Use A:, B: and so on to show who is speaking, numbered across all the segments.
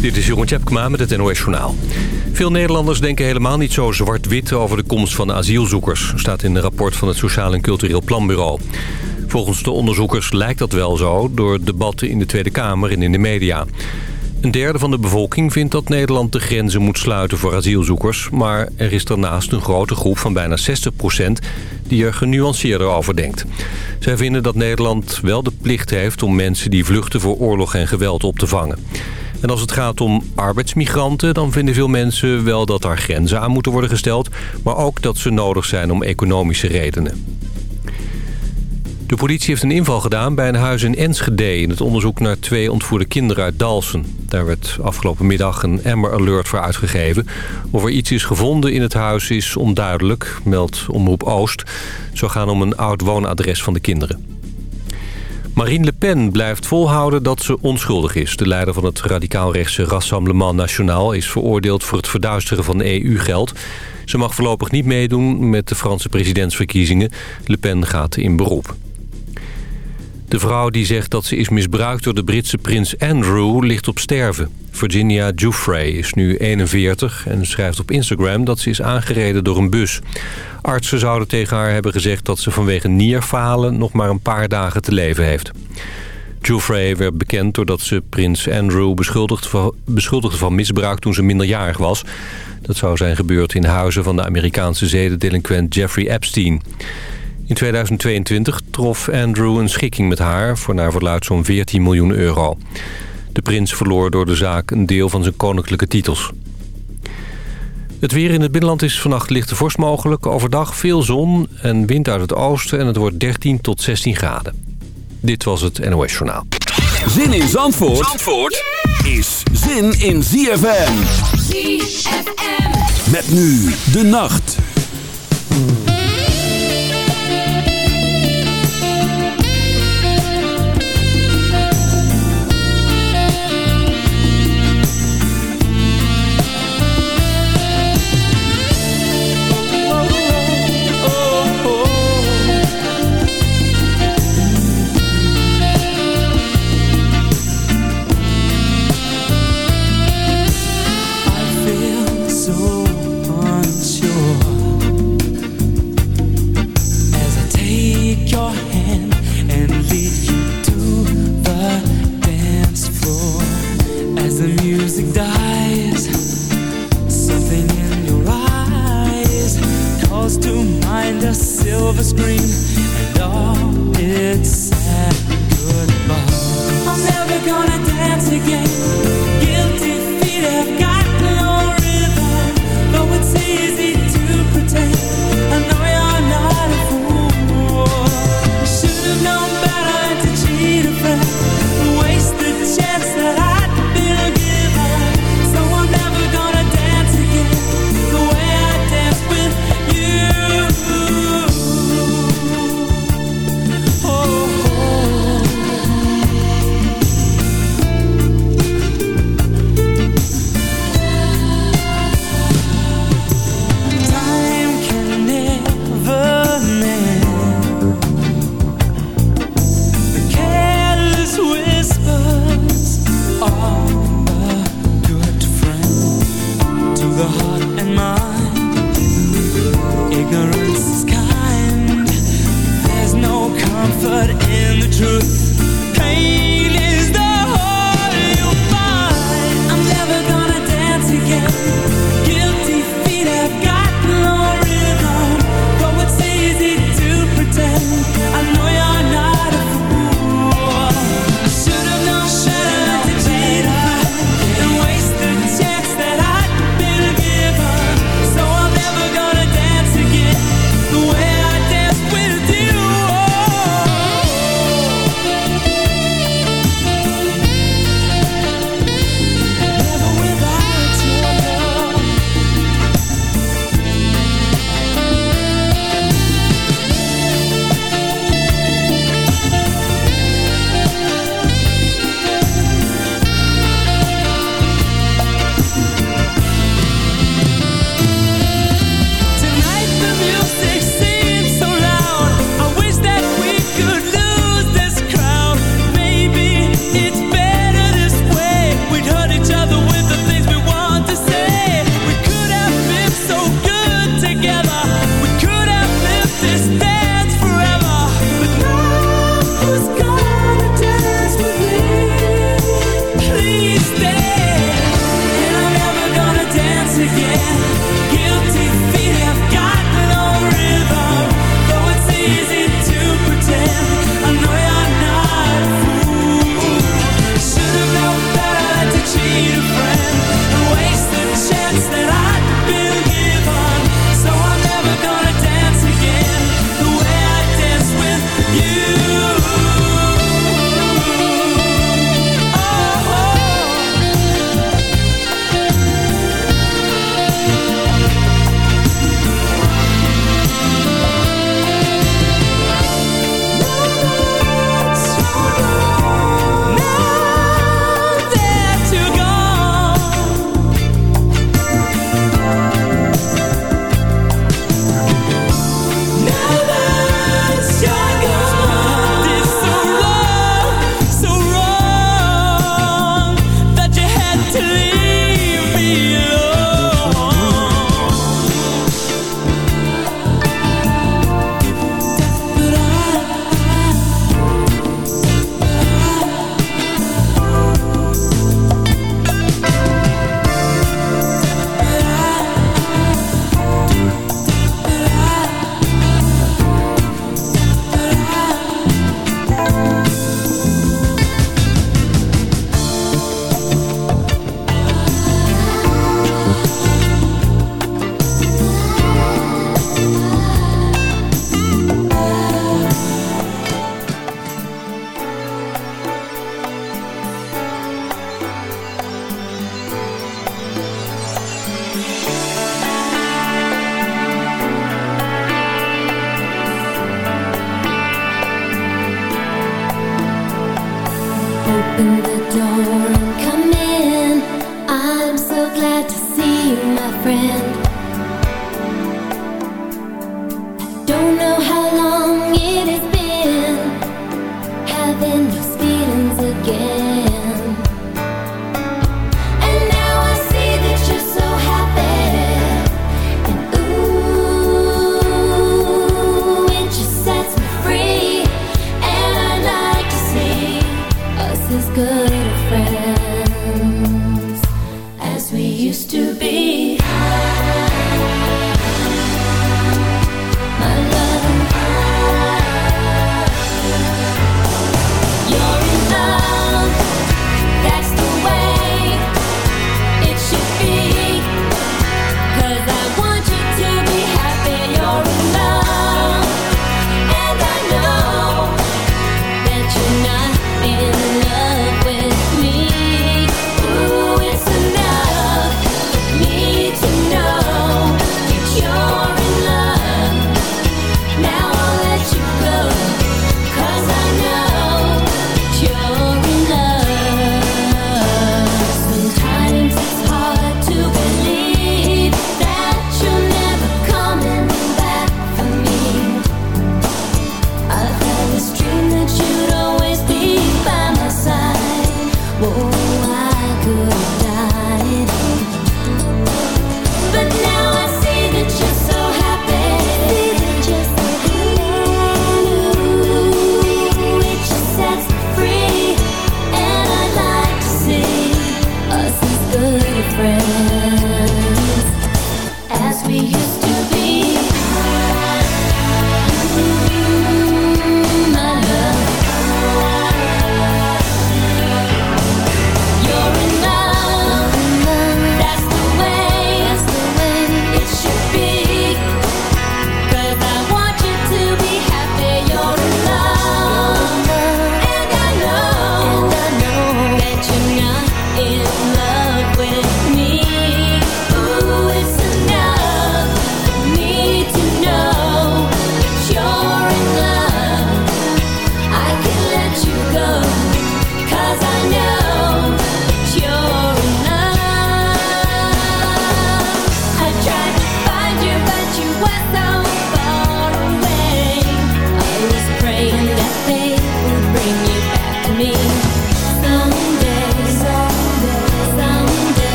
A: Dit is Jeroen Tjepkema met het NOS Journaal. Veel Nederlanders denken helemaal niet zo zwart-wit over de komst van asielzoekers... staat in een rapport van het Sociaal en Cultureel Planbureau. Volgens de onderzoekers lijkt dat wel zo... door debatten in de Tweede Kamer en in de media. Een derde van de bevolking vindt dat Nederland de grenzen moet sluiten voor asielzoekers... maar er is daarnaast een grote groep van bijna 60% die er genuanceerder over denkt. Zij vinden dat Nederland wel de plicht heeft om mensen die vluchten voor oorlog en geweld op te vangen. En als het gaat om arbeidsmigranten... dan vinden veel mensen wel dat daar grenzen aan moeten worden gesteld... maar ook dat ze nodig zijn om economische redenen. De politie heeft een inval gedaan bij een huis in Enschede... in het onderzoek naar twee ontvoerde kinderen uit Dalsen. Daar werd afgelopen middag een Emmer Alert voor uitgegeven. Of er iets is gevonden in het huis is onduidelijk, meldt Omroep Oost. Zo gaan om een oud woonadres van de kinderen. Marine Le Pen blijft volhouden dat ze onschuldig is. De leider van het radicaal-rechtse Rassemblement National... is veroordeeld voor het verduisteren van EU-geld. Ze mag voorlopig niet meedoen met de Franse presidentsverkiezingen. Le Pen gaat in beroep. De vrouw die zegt dat ze is misbruikt door de Britse prins Andrew ligt op sterven. Virginia Giuffre is nu 41 en schrijft op Instagram dat ze is aangereden door een bus. Artsen zouden tegen haar hebben gezegd dat ze vanwege nierfalen nog maar een paar dagen te leven heeft. Giuffre werd bekend doordat ze prins Andrew beschuldigde van misbruik toen ze minderjarig was. Dat zou zijn gebeurd in huizen van de Amerikaanse zedendelinquent Jeffrey Epstein. In 2022 trof Andrew een schikking met haar... voor naar verluid zo'n 14 miljoen euro. De prins verloor door de zaak een deel van zijn koninklijke titels. Het weer in het binnenland is vannacht lichte vorst mogelijk. Overdag veel zon en wind uit het oosten en het wordt 13 tot 16 graden. Dit was het NOS Journaal.
B: Zin in Zandvoort, Zandvoort is zin in ZFM. ZFM. Met nu de nacht.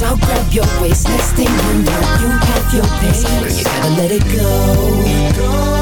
C: I'll grab your waist Next thing you know, you have your pace you gotta let it go. Let it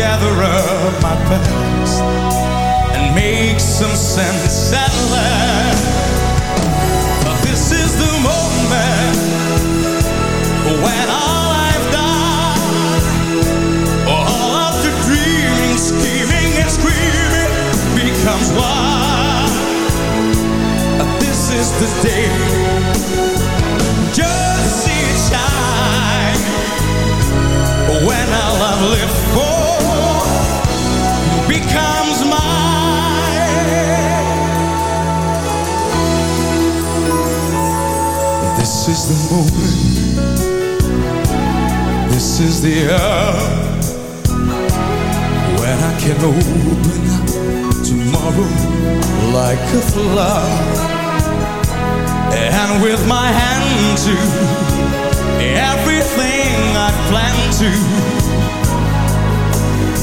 D: gather up my past and make some sense at last. But this is the moment when all I've done, all of the dreaming, scheming, and screaming becomes one. This is the day. Just see it shine when our love lived for. This is the moment This is the hour When I can open tomorrow Like a flower And with my hand to Everything I plan to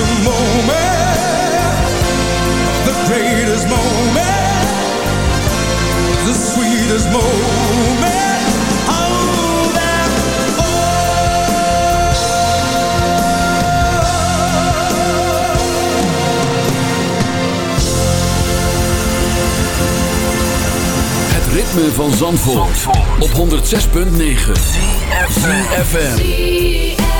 D: Het moment, moment, the moment.
E: Oh. ritme van Zandvoort, op 106.9
F: FM.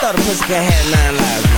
F: thought a pussy could have nine lives.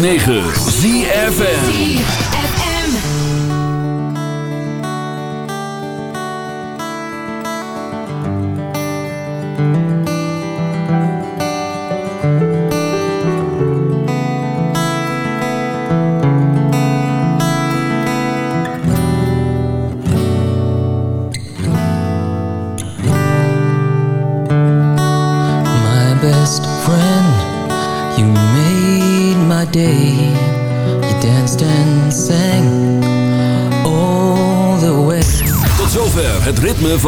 E: 9.